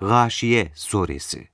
Gâşiye Suresi.